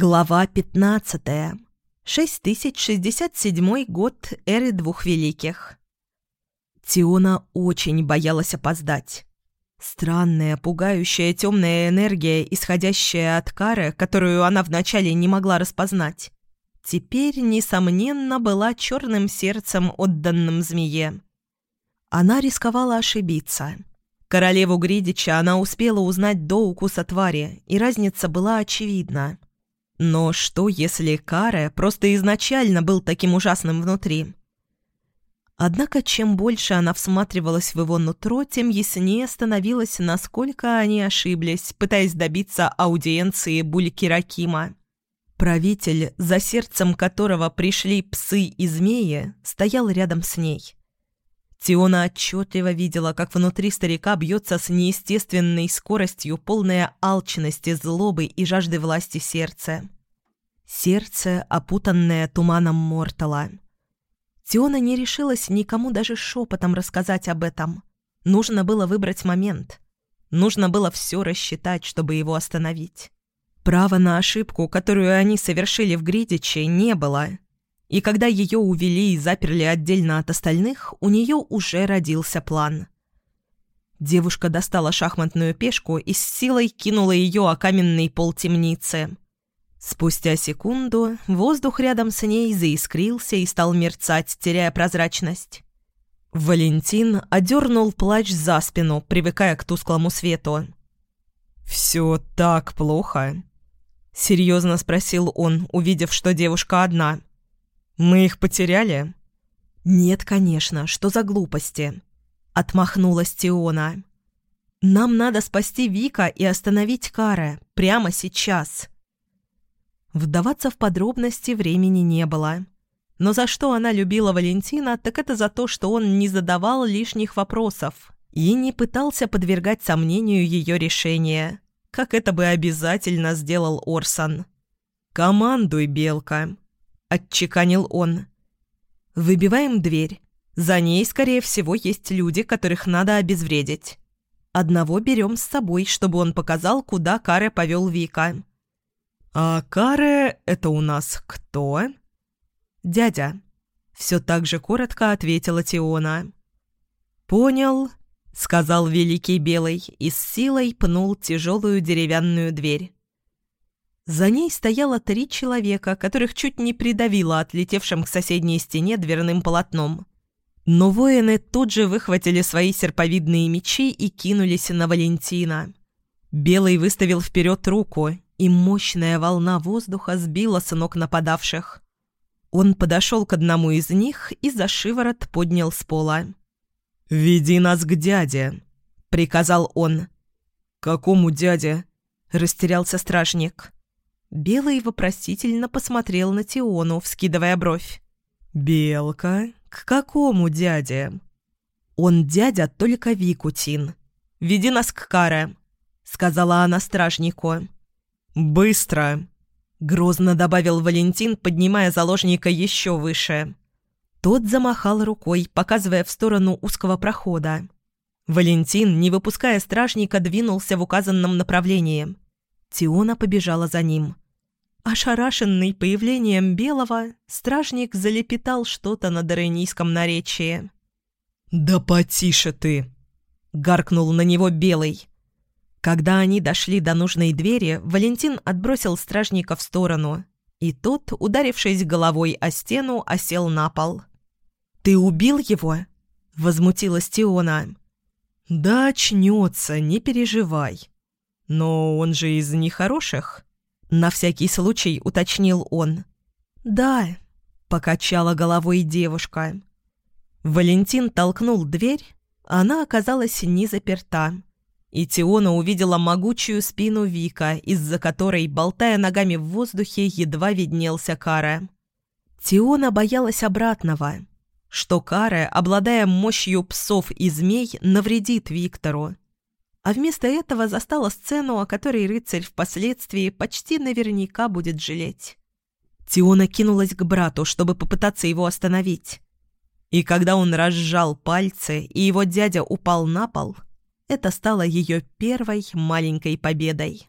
Глава 15. 6067 год эры двух великих. Тиона очень боялась опоздать. Странная, пугающая темная энергия, исходящая от кары, которую она вначале не могла распознать, теперь, несомненно, была черным сердцем, отданным змее. Она рисковала ошибиться. Королеву Гридича она успела узнать до укуса твари, и разница была очевидна. Но что, если Каре просто изначально был таким ужасным внутри? Однако, чем больше она всматривалась в его нутро, тем яснее становилось, насколько они ошиблись, пытаясь добиться аудиенции Бульки Ракима. Правитель, за сердцем которого пришли псы и змеи, стоял рядом с ней. Тиона отчетливо видела, как внутри старика бьется с неестественной скоростью полная алчности, злобы и жажды власти сердце. Сердце, опутанное туманом Мортала. Тиона не решилась никому даже шепотом рассказать об этом. Нужно было выбрать момент. Нужно было все рассчитать, чтобы его остановить. Права на ошибку, которую они совершили в Гридиче, не было — и когда ее увели и заперли отдельно от остальных, у нее уже родился план. Девушка достала шахматную пешку и с силой кинула ее о каменный пол темницы. Спустя секунду воздух рядом с ней заискрился и стал мерцать, теряя прозрачность. Валентин одернул плащ за спину, привыкая к тусклому свету. «Все так плохо?» — серьезно спросил он, увидев, что девушка одна. «Мы их потеряли?» «Нет, конечно, что за глупости?» — отмахнулась Тиона. «Нам надо спасти Вика и остановить Каре прямо сейчас». Вдаваться в подробности времени не было. Но за что она любила Валентина, так это за то, что он не задавал лишних вопросов и не пытался подвергать сомнению ее решение, как это бы обязательно сделал Орсон. «Командуй, Белка», — отчеканил он. «Выбиваем дверь. За ней, скорее всего, есть люди, которых надо обезвредить. Одного берем с собой, чтобы он показал, куда Каре повел Вика». «А Каре — это у нас кто?» «Дядя», — все так же коротко ответила Тиона. «Понял», — сказал Великий Белый и с силой пнул тяжелую деревянную дверь. За ней стояло три человека, которых чуть не придавило отлетевшим к соседней стене дверным полотном. Но воины тут же выхватили свои серповидные мечи и кинулись на Валентина. Белый выставил вперед руку, и мощная волна воздуха сбила с ног нападавших. Он подошел к одному из них и за шиворот поднял с пола. «Веди нас к дяде», — приказал он. «Какому дяде?» — растерялся стражник. Белый вопросительно посмотрел на Тиону, вскидывая бровь. «Белка? К какому дяде?» «Он дядя только Викутин. Веди нас к Каре», — сказала она стражнику. «Быстро!» — грозно добавил Валентин, поднимая заложника еще выше. Тот замахал рукой, показывая в сторону узкого прохода. Валентин, не выпуская стражника, двинулся в указанном направлении — Тиона побежала за ним. Ошарашенный появлением белого, стражник залепетал что-то на доренийском наречии. «Да потише ты!» — гаркнул на него белый. Когда они дошли до нужной двери, Валентин отбросил стражника в сторону, и тот, ударившись головой о стену, осел на пол. «Ты убил его?» — возмутилась Тиона. «Да очнется, не переживай», «Но он же из нехороших?» На всякий случай уточнил он. «Да», — покачала головой девушка. Валентин толкнул дверь, она оказалась не заперта. И Тиона увидела могучую спину Вика, из-за которой, болтая ногами в воздухе, едва виднелся Кара. Тиона боялась обратного, что Кара, обладая мощью псов и змей, навредит Виктору а вместо этого застала сцену, о которой рыцарь впоследствии почти наверняка будет жалеть. Тиона кинулась к брату, чтобы попытаться его остановить. И когда он разжал пальцы, и его дядя упал на пол, это стало ее первой маленькой победой.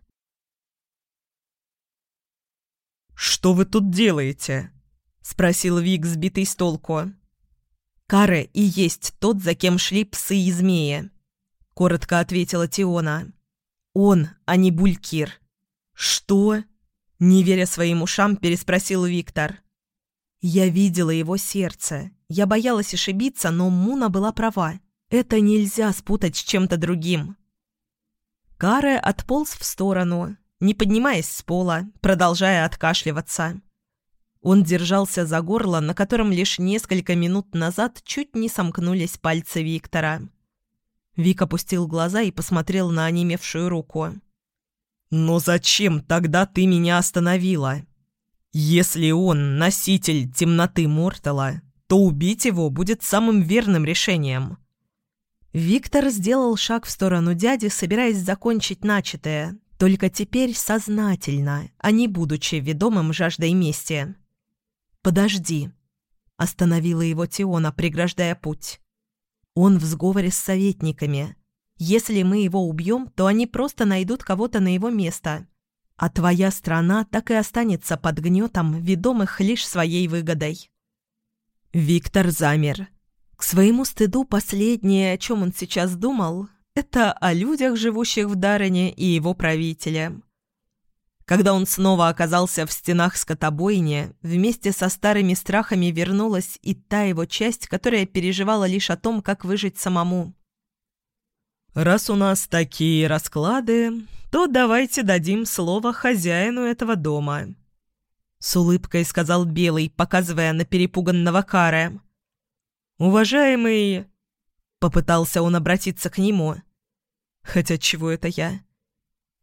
«Что вы тут делаете?» — спросил Вик, сбитый с толку. «Каре и есть тот, за кем шли псы и змеи», — коротко ответила Тиона. «Он, а не Булькир». «Что?» — не веря своим ушам, переспросил Виктор. «Я видела его сердце. Я боялась ошибиться, но Муна была права. Это нельзя спутать с чем-то другим». Каре отполз в сторону, не поднимаясь с пола, продолжая откашливаться. Он держался за горло, на котором лишь несколько минут назад чуть не сомкнулись пальцы Виктора. Вик опустил глаза и посмотрел на онемевшую руку. «Но зачем тогда ты меня остановила? Если он носитель темноты Мортала, то убить его будет самым верным решением». Виктор сделал шаг в сторону дяди, собираясь закончить начатое, только теперь сознательно, а не будучи ведомым жаждой мести. «Подожди», — остановила его Тиона, преграждая путь. «Он в сговоре с советниками. Если мы его убьем, то они просто найдут кого-то на его место. А твоя страна так и останется под гнетом, ведомых лишь своей выгодой». Виктор замер. К своему стыду последнее, о чем он сейчас думал, это о людях, живущих в Даррене, и его правителе. Когда он снова оказался в стенах скотобойни, вместе со старыми страхами вернулась и та его часть, которая переживала лишь о том, как выжить самому. «Раз у нас такие расклады, то давайте дадим слово хозяину этого дома», — с улыбкой сказал Белый, показывая на перепуганного Кара. «Уважаемый...» — попытался он обратиться к нему. «Хотя чего это я?»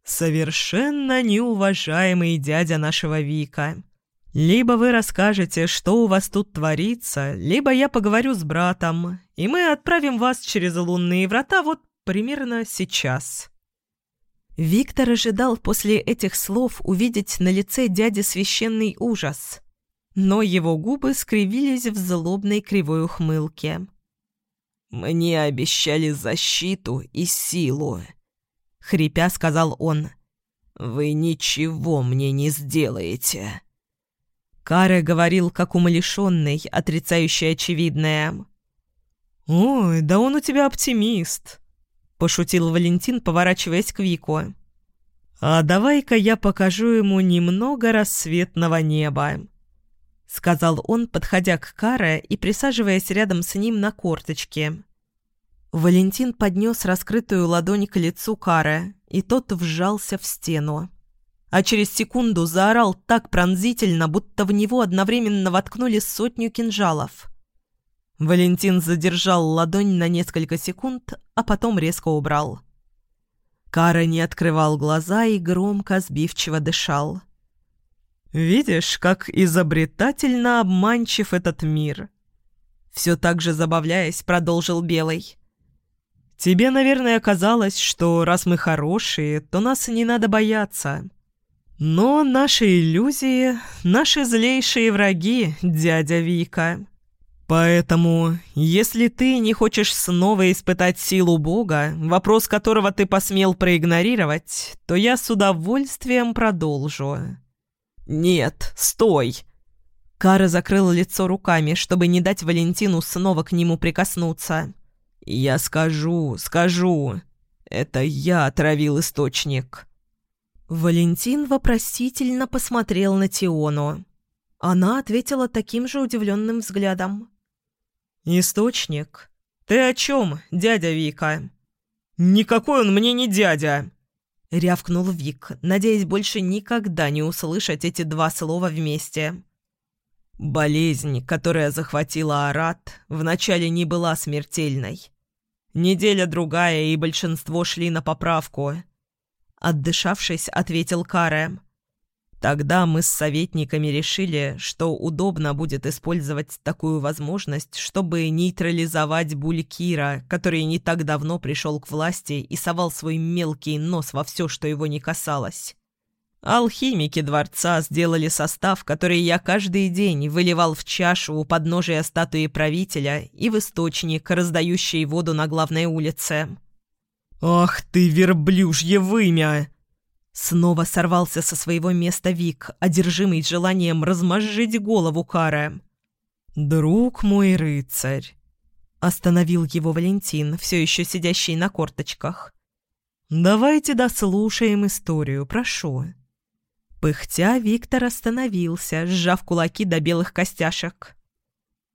«Совершенно неуважаемый дядя нашего Вика. Либо вы расскажете, что у вас тут творится, либо я поговорю с братом, и мы отправим вас через лунные врата вот примерно сейчас». Виктор ожидал после этих слов увидеть на лице дяди священный ужас, но его губы скривились в злобной кривой ухмылке. «Мне обещали защиту и силу», хрипя сказал он. «Вы ничего мне не сделаете». Каре говорил, как умалишенный, отрицающий очевидное. «Ой, да он у тебя оптимист», — пошутил Валентин, поворачиваясь к Вику. «А давай-ка я покажу ему немного рассветного неба», — сказал он, подходя к Каре и присаживаясь рядом с ним на корточке. Валентин поднес раскрытую ладонь к лицу Кары, и тот вжался в стену. А через секунду заорал так пронзительно, будто в него одновременно воткнули сотню кинжалов. Валентин задержал ладонь на несколько секунд, а потом резко убрал. Кара не открывал глаза и громко сбивчиво дышал. «Видишь, как изобретательно обманчив этот мир!» Все так же забавляясь, продолжил Белый. Тебе, наверное, казалось, что раз мы хорошие, то нас не надо бояться. Но наши иллюзии — наши злейшие враги, дядя Вика. Поэтому, если ты не хочешь снова испытать силу Бога, вопрос которого ты посмел проигнорировать, то я с удовольствием продолжу. «Нет, стой!» Кара закрыла лицо руками, чтобы не дать Валентину снова к нему прикоснуться. «Я скажу, скажу. Это я отравил источник». Валентин вопросительно посмотрел на Тиону. Она ответила таким же удивленным взглядом. «Источник? Ты о чем, дядя Вика?» «Никакой он мне не дядя!» — рявкнул Вик, надеясь больше никогда не услышать эти два слова вместе. Болезнь, которая захватила Арат, вначале не была смертельной. Неделя-другая, и большинство шли на поправку. Отдышавшись, ответил Каре. Тогда мы с советниками решили, что удобно будет использовать такую возможность, чтобы нейтрализовать Булькира, который не так давно пришел к власти и совал свой мелкий нос во все, что его не касалось. Алхимики дворца сделали состав, который я каждый день выливал в чашу у подножия статуи правителя и в источник, раздающий воду на главной улице. «Ах ты, верблюжье вымя!» Снова сорвался со своего места Вик, одержимый желанием размозжить голову Кары. «Друг мой рыцарь!» Остановил его Валентин, все еще сидящий на корточках. «Давайте дослушаем историю, прошу». Пыхтя, Виктор остановился, сжав кулаки до белых костяшек.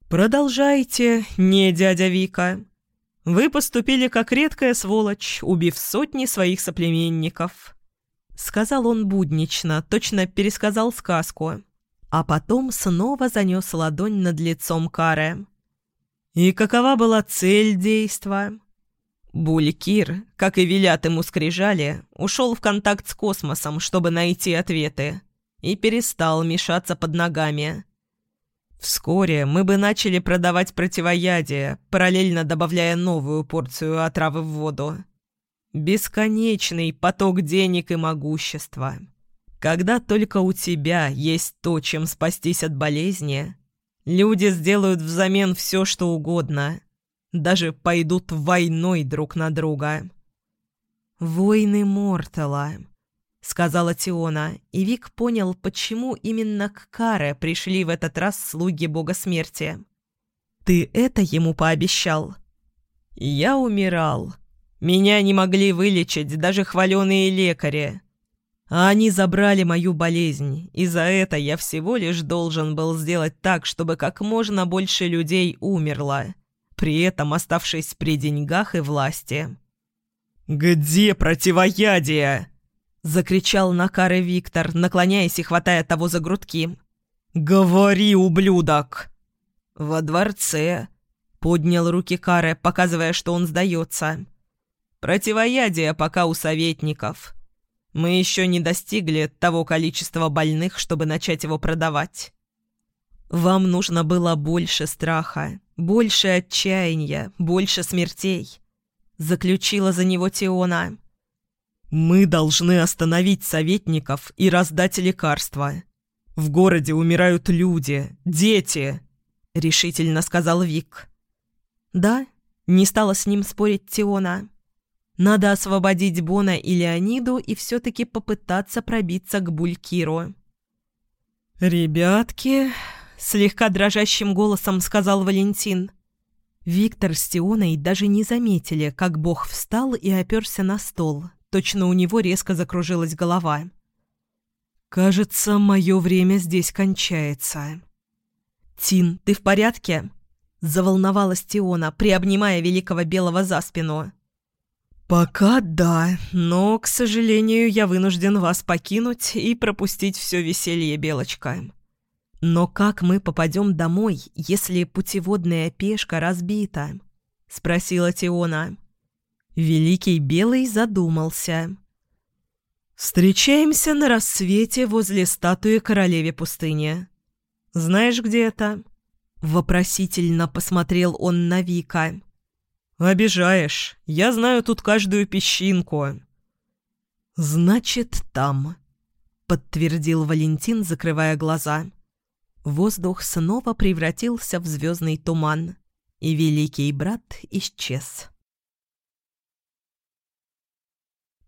«Продолжайте, не дядя Вика. Вы поступили как редкая сволочь, убив сотни своих соплеменников». Сказал он буднично, точно пересказал сказку. А потом снова занес ладонь над лицом Кары. «И какова была цель действа?» Булькир, как и велят ему скрижали, ушел в контакт с космосом, чтобы найти ответы, и перестал мешаться под ногами. Вскоре мы бы начали продавать противоядие, параллельно добавляя новую порцию отравы в воду. Бесконечный поток денег и могущества. Когда только у тебя есть то, чем спастись от болезни, люди сделают взамен все, что угодно — даже пойдут войной друг на друга. «Войны Мортала», — сказала Тиона, и Вик понял, почему именно к Каре пришли в этот раз слуги бога смерти. «Ты это ему пообещал?» «Я умирал. Меня не могли вылечить даже хваленые лекари. А они забрали мою болезнь, и за это я всего лишь должен был сделать так, чтобы как можно больше людей умерло при этом оставшись при деньгах и власти. «Где противоядие?» — закричал на Кары Виктор, наклоняясь и хватая того за грудки. «Говори, ублюдок!» «Во дворце», — поднял руки Кары, показывая, что он сдается. «Противоядие пока у советников. Мы еще не достигли того количества больных, чтобы начать его продавать». «Вам нужно было больше страха, больше отчаяния, больше смертей. Заключила за него Теона. «Мы должны остановить советников и раздать лекарства. В городе умирают люди, дети», — решительно сказал Вик. «Да», — не стала с ним спорить Теона. «Надо освободить Бона и Леониду и все-таки попытаться пробиться к Булькиру». «Ребятки», слегка дрожащим голосом сказал Валентин. Виктор с Тионой даже не заметили, как бог встал и оперся на стол. Точно у него резко закружилась голова. «Кажется, мое время здесь кончается». «Тин, ты в порядке?» – заволновалась Тиона, приобнимая великого белого за спину. «Пока да, но, к сожалению, я вынужден вас покинуть и пропустить все веселье, Белочка». «Но как мы попадем домой, если путеводная пешка разбита?» — спросила Теона. Великий Белый задумался. «Встречаемся на рассвете возле статуи королеве пустыни. Знаешь, где это?» Вопросительно посмотрел он на Вика. «Обижаешь. Я знаю тут каждую песчинку». «Значит, там», — подтвердил Валентин, закрывая глаза. Воздух снова превратился в звездный туман, и великий брат исчез.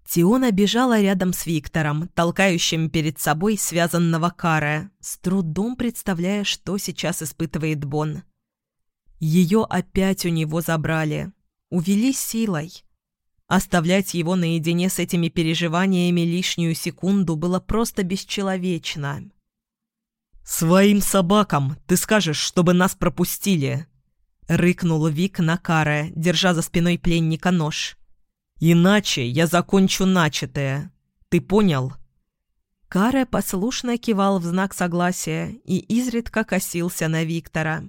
Тиона бежала рядом с Виктором, толкающим перед собой связанного Кара, с трудом представляя, что сейчас испытывает Бон. Ее опять у него забрали, увели силой. Оставлять его наедине с этими переживаниями лишнюю секунду было просто бесчеловечно. «Своим собакам ты скажешь, чтобы нас пропустили!» Рыкнул Вик на Каре, держа за спиной пленника нож. «Иначе я закончу начатое. Ты понял?» Каре послушно кивал в знак согласия и изредка косился на Виктора.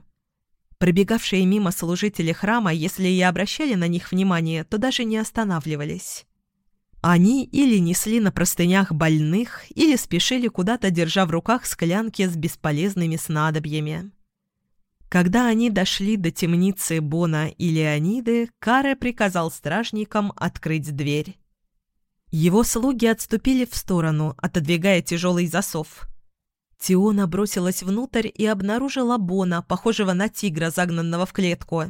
Пробегавшие мимо служители храма, если и обращали на них внимание, то даже не останавливались. Они или несли на простынях больных, или спешили куда-то, держа в руках склянки с бесполезными снадобьями. Когда они дошли до темницы Бона и Леониды, Каре приказал стражникам открыть дверь. Его слуги отступили в сторону, отодвигая тяжелый засов. Тиона бросилась внутрь и обнаружила Бона, похожего на тигра, загнанного в клетку.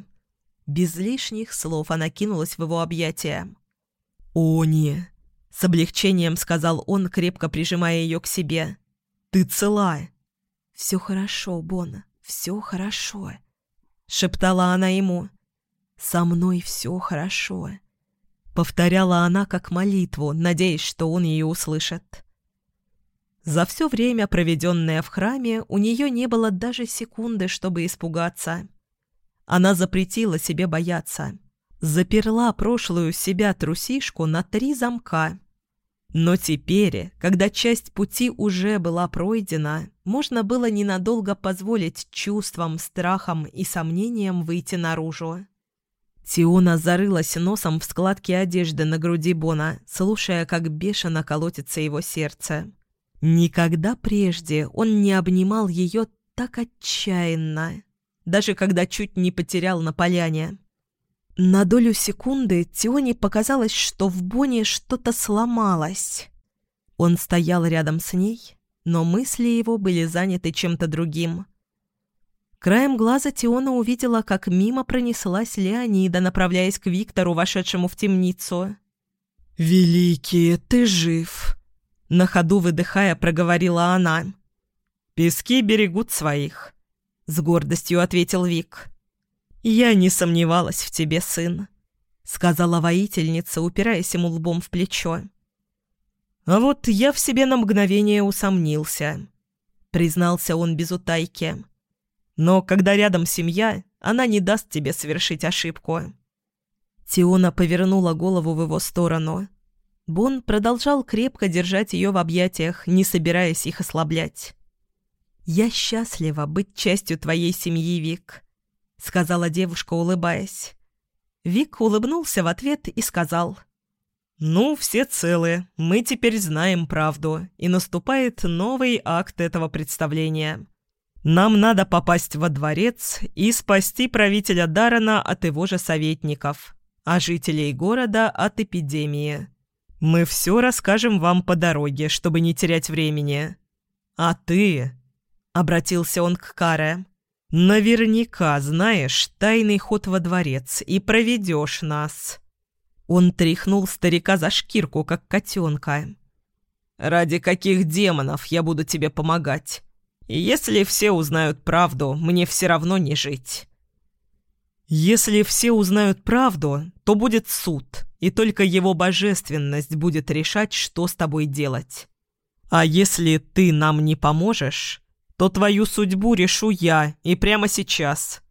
Без лишних слов она кинулась в его объятия. «Они!» — С облегчением сказал он, крепко прижимая ее к себе. «Ты цела!» «Все хорошо, Бон, все хорошо», — шептала она ему. «Со мной все хорошо», — повторяла она как молитву, надеясь, что он ее услышит. За все время, проведенное в храме, у нее не было даже секунды, чтобы испугаться. Она запретила себе бояться. Заперла прошлую себя трусишку на три замка. Но теперь, когда часть пути уже была пройдена, можно было ненадолго позволить чувствам, страхам и сомнениям выйти наружу. Тиона зарылась носом в складки одежды на груди Бона, слушая, как бешено колотится его сердце. Никогда прежде он не обнимал ее так отчаянно, даже когда чуть не потерял на поляне. На долю секунды Тионе показалось, что в Боне что-то сломалось. Он стоял рядом с ней, но мысли его были заняты чем-то другим. Краем глаза Тиона увидела, как мимо пронеслась Леонида, направляясь к Виктору, вошедшему в темницу. «Великий, ты жив!» На ходу выдыхая, проговорила она. «Пески берегут своих», — с гордостью ответил Вик. «Я не сомневалась в тебе, сын», — сказала воительница, упираясь ему лбом в плечо. «А вот я в себе на мгновение усомнился», — признался он без утайки. «Но когда рядом семья, она не даст тебе совершить ошибку». Тиона повернула голову в его сторону. Бон продолжал крепко держать ее в объятиях, не собираясь их ослаблять. «Я счастлива быть частью твоей семьи, Вик», — сказала девушка, улыбаясь. Вик улыбнулся в ответ и сказал. «Ну, все целы, мы теперь знаем правду, и наступает новый акт этого представления. Нам надо попасть во дворец и спасти правителя Дарана от его же советников, а жителей города от эпидемии». Мы все расскажем вам по дороге, чтобы не терять времени. А ты...» — обратился он к Каре. «Наверняка знаешь тайный ход во дворец и проведешь нас». Он тряхнул старика за шкирку, как котенка. «Ради каких демонов я буду тебе помогать? Если все узнают правду, мне все равно не жить». «Если все узнают правду, то будет суд, и только его божественность будет решать, что с тобой делать. А если ты нам не поможешь, то твою судьбу решу я, и прямо сейчас».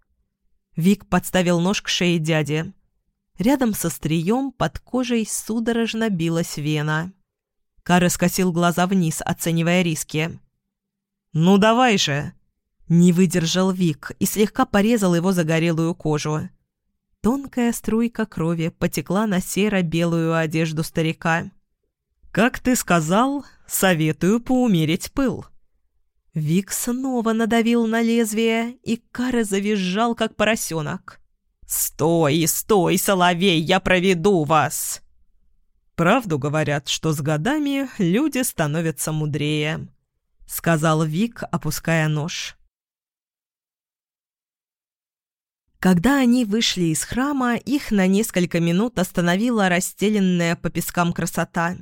Вик подставил нож к шее дяди. Рядом со стрием под кожей судорожно билась вена. Кара скосил глаза вниз, оценивая риски. «Ну давай же!» Не выдержал Вик и слегка порезал его загорелую кожу. Тонкая струйка крови потекла на серо-белую одежду старика. «Как ты сказал, советую поумерить пыл». Вик снова надавил на лезвие, и Кара завизжал, как поросенок. «Стой, стой, соловей, я проведу вас!» «Правду говорят, что с годами люди становятся мудрее», — сказал Вик, опуская нож. Когда они вышли из храма, их на несколько минут остановила расстеленная по пескам красота.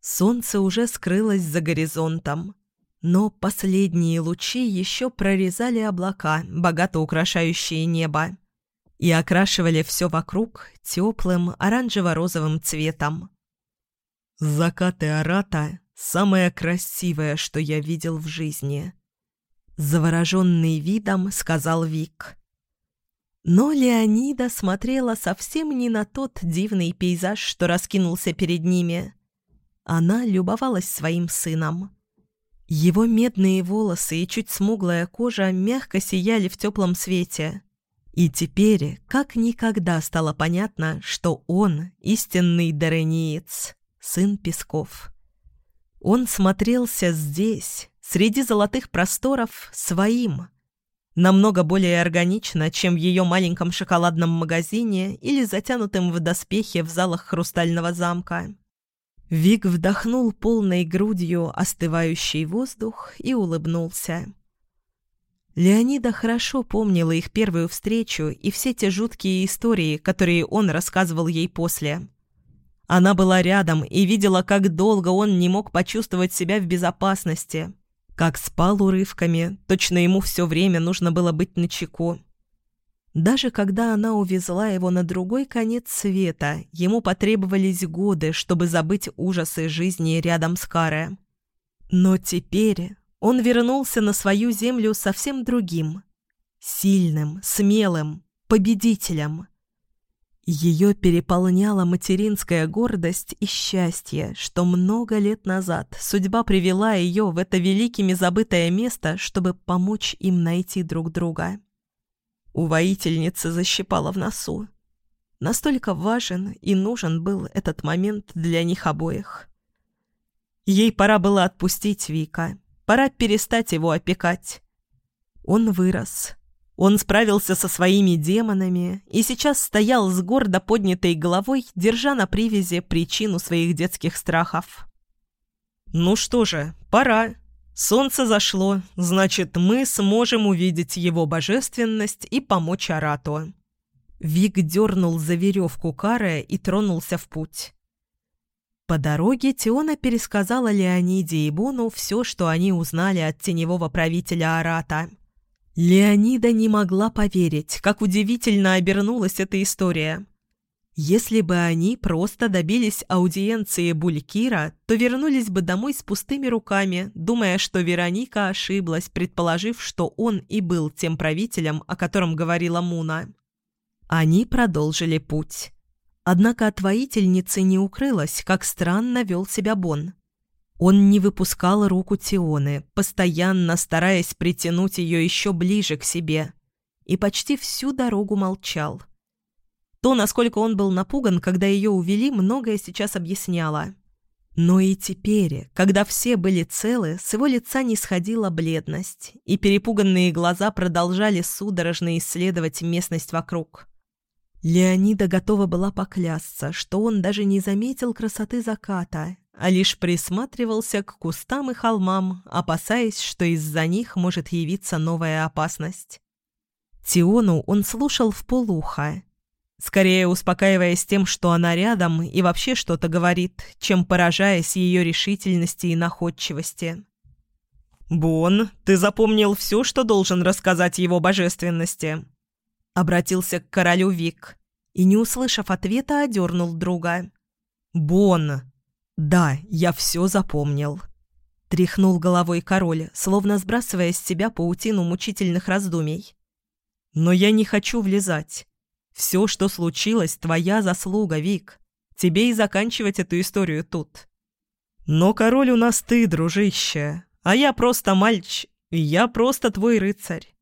Солнце уже скрылось за горизонтом, но последние лучи еще прорезали облака, богато украшающие небо, и окрашивали все вокруг теплым оранжево-розовым цветом. «Закаты Арата — самое красивое, что я видел в жизни», — завороженный видом сказал Вик. Но Леонида смотрела совсем не на тот дивный пейзаж, что раскинулся перед ними. Она любовалась своим сыном. Его медные волосы и чуть смуглая кожа мягко сияли в теплом свете. И теперь, как никогда, стало понятно, что он — истинный дарениец, сын Песков. Он смотрелся здесь, среди золотых просторов, своим — намного более органично, чем в ее маленьком шоколадном магазине или затянутым в доспехи в залах Хрустального замка. Вик вдохнул полной грудью остывающий воздух и улыбнулся. Леонида хорошо помнила их первую встречу и все те жуткие истории, которые он рассказывал ей после. Она была рядом и видела, как долго он не мог почувствовать себя в безопасности. Как спал урывками, точно ему все время нужно было быть начеку. Даже когда она увезла его на другой конец света, ему потребовались годы, чтобы забыть ужасы жизни рядом с Каре. Но теперь он вернулся на свою землю совсем другим. Сильным, смелым, победителем. Ее переполняла материнская гордость и счастье, что много лет назад судьба привела ее в это великими забытое место, чтобы помочь им найти друг друга. У воительницы защипала в носу. Настолько важен и нужен был этот момент для них обоих. Ей пора было отпустить Вика, пора перестать его опекать. Он вырос. Он справился со своими демонами и сейчас стоял с гордо поднятой головой, держа на привязи причину своих детских страхов. «Ну что же, пора», Солнце зашло, значит, мы сможем увидеть его божественность и помочь Арату. Вик дернул за веревку Каре и тронулся в путь. По дороге Теона пересказала Леониде и Бону все, что они узнали от теневого правителя Арата. Леонида не могла поверить, как удивительно обернулась эта история. Если бы они просто добились аудиенции Булькира, то вернулись бы домой с пустыми руками, думая, что Вероника ошиблась, предположив, что он и был тем правителем, о котором говорила Муна. Они продолжили путь. Однако от воительницы не укрылось, как странно вел себя Бон. Он не выпускал руку Тионы, постоянно стараясь притянуть ее еще ближе к себе, и почти всю дорогу молчал – то, насколько он был напуган, когда ее увели, многое сейчас объясняло. Но и теперь, когда все были целы, с его лица не сходила бледность, и перепуганные глаза продолжали судорожно исследовать местность вокруг. Леонида готова была поклясться, что он даже не заметил красоты заката, а лишь присматривался к кустам и холмам, опасаясь, что из-за них может явиться новая опасность. Тиону он слушал в полухо, скорее успокаиваясь тем, что она рядом и вообще что-то говорит, чем поражаясь ее решительности и находчивости. «Бон, ты запомнил все, что должен рассказать его божественности?» Обратился к королю Вик и, не услышав ответа, одернул друга. «Бон!» «Да, я все запомнил». Тряхнул головой король, словно сбрасывая с себя паутину мучительных раздумий. «Но я не хочу влезать. Все, что случилось, твоя заслуга, Вик. Тебе и заканчивать эту историю тут. Но король у нас ты, дружище, а я просто мальч, я просто твой рыцарь.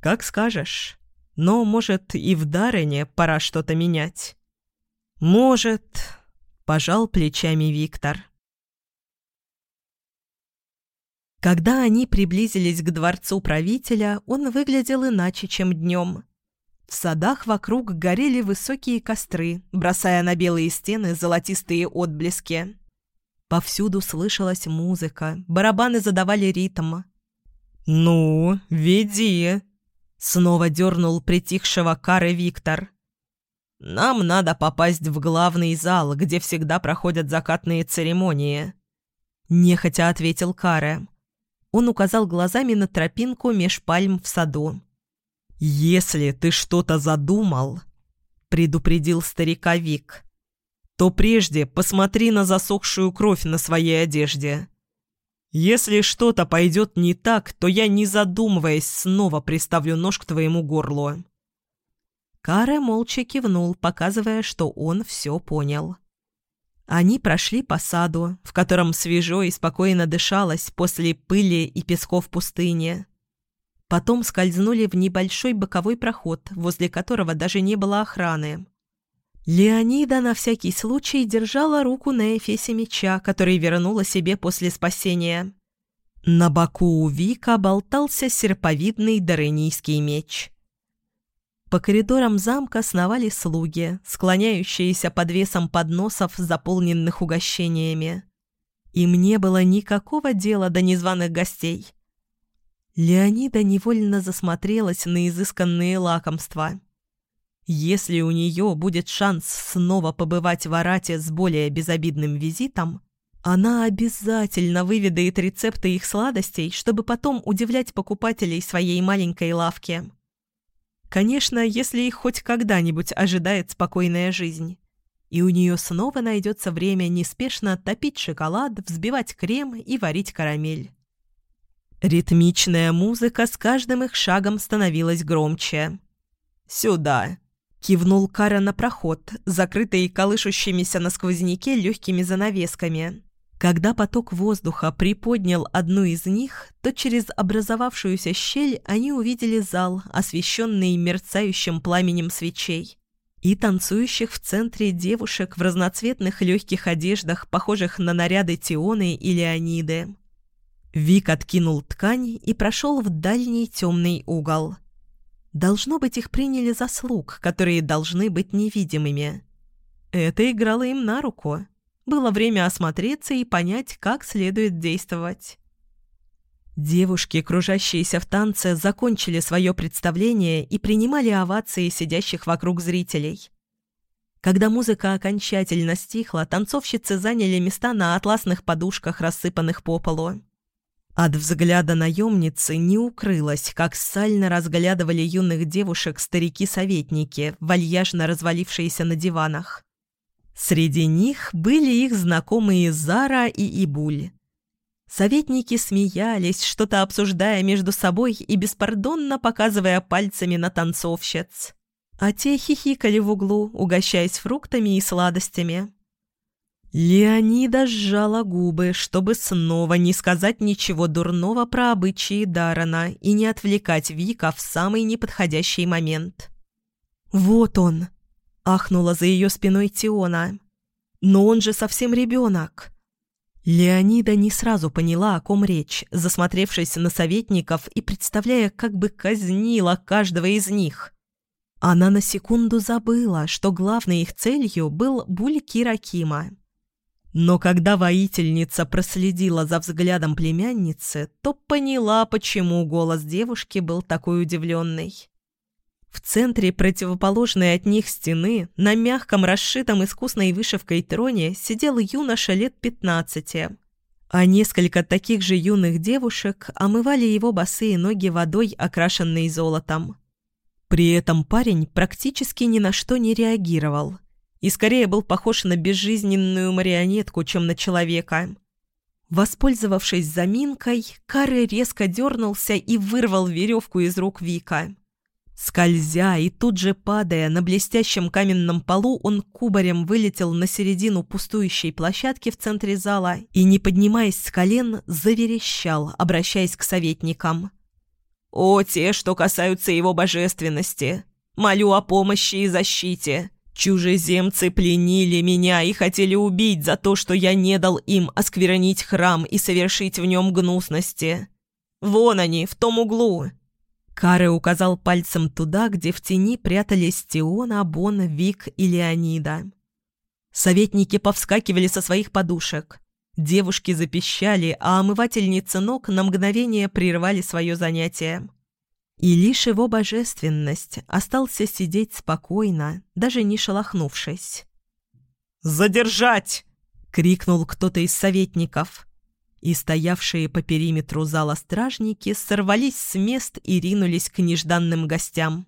Как скажешь. Но, может, и в Дарене пора что-то менять. Может, пожал плечами Виктор. Когда они приблизились к дворцу правителя, он выглядел иначе, чем днем. В садах вокруг горели высокие костры, бросая на белые стены золотистые отблески. Повсюду слышалась музыка, барабаны задавали ритм. «Ну, веди!» — снова дернул притихшего Кары Виктор. «Нам надо попасть в главный зал, где всегда проходят закатные церемонии», — нехотя ответил Каре. Он указал глазами на тропинку меж пальм в саду. «Если ты что-то задумал», — предупредил старика Вик, «то прежде посмотри на засохшую кровь на своей одежде. Если что-то пойдет не так, то я, не задумываясь, снова приставлю нож к твоему горлу». Каре молча кивнул, показывая, что он все понял. Они прошли по саду, в котором свежо и спокойно дышалось после пыли и песков пустыни. Потом скользнули в небольшой боковой проход, возле которого даже не было охраны. Леонида на всякий случай держала руку на эфесе меча, который вернула себе после спасения. На боку у Вика болтался серповидный даренийский меч. По коридорам замка сновали слуги, склоняющиеся под весом подносов, заполненных угощениями. Им не было никакого дела до незваных гостей. Леонида невольно засмотрелась на изысканные лакомства. Если у нее будет шанс снова побывать в Арате с более безобидным визитом, она обязательно выведает рецепты их сладостей, чтобы потом удивлять покупателей своей маленькой лавки. Конечно, если их хоть когда-нибудь ожидает спокойная жизнь. И у нее снова найдется время неспешно топить шоколад, взбивать крем и варить карамель. Ритмичная музыка с каждым их шагом становилась громче. «Сюда!» — кивнул Кара на проход, закрытый колышущимися на сквозняке легкими занавесками. Когда поток воздуха приподнял одну из них, то через образовавшуюся щель они увидели зал, освещенный мерцающим пламенем свечей, и танцующих в центре девушек в разноцветных легких одеждах, похожих на наряды Тионы и Леониды. Вик откинул ткань и прошел в дальний темный угол. Должно быть, их приняли за слуг, которые должны быть невидимыми. Это играло им на руку. Было время осмотреться и понять, как следует действовать. Девушки, кружащиеся в танце, закончили свое представление и принимали овации сидящих вокруг зрителей. Когда музыка окончательно стихла, танцовщицы заняли места на атласных подушках, рассыпанных по полу. От взгляда наемницы не укрылось, как сально разглядывали юных девушек старики-советники, вальяжно развалившиеся на диванах. Среди них были их знакомые Зара и Ибуль. Советники смеялись, что-то обсуждая между собой и беспардонно показывая пальцами на танцовщиц. А те хихикали в углу, угощаясь фруктами и сладостями. Леонида сжала губы, чтобы снова не сказать ничего дурного про обычаи Дарана и не отвлекать Вика в самый неподходящий момент. «Вот он!» — ахнула за ее спиной Тиона. «Но он же совсем ребенок!» Леонида не сразу поняла, о ком речь, засмотревшись на советников и представляя, как бы казнила каждого из них. Она на секунду забыла, что главной их целью был Буль Киракима. Но когда воительница проследила за взглядом племянницы, то поняла, почему голос девушки был такой удивленный. В центре противоположной от них стены, на мягком, расшитом искусной вышивкой троне, сидел юноша лет пятнадцати, а несколько таких же юных девушек омывали его босые ноги водой, окрашенной золотом. При этом парень практически ни на что не реагировал – и скорее был похож на безжизненную марионетку, чем на человека. Воспользовавшись заминкой, Каре резко дернулся и вырвал веревку из рук Вика. Скользя и тут же падая на блестящем каменном полу, он кубарем вылетел на середину пустующей площадки в центре зала и, не поднимаясь с колен, заверещал, обращаясь к советникам. «О, те, что касаются его божественности! Молю о помощи и защите! Чужеземцы пленили меня и хотели убить за то, что я не дал им осквернить храм и совершить в нем гнусности. Вон они, в том углу!» Каре указал пальцем туда, где в тени прятались Тиона, Бон, Вик и Леонида. Советники повскакивали со своих подушек. Девушки запищали, а омывательницы ног на мгновение прервали свое занятие. И лишь его божественность остался сидеть спокойно, даже не шелохнувшись. «Задержать!» — крикнул кто-то из советников. И стоявшие по периметру зала стражники сорвались с мест и ринулись к нежданным гостям.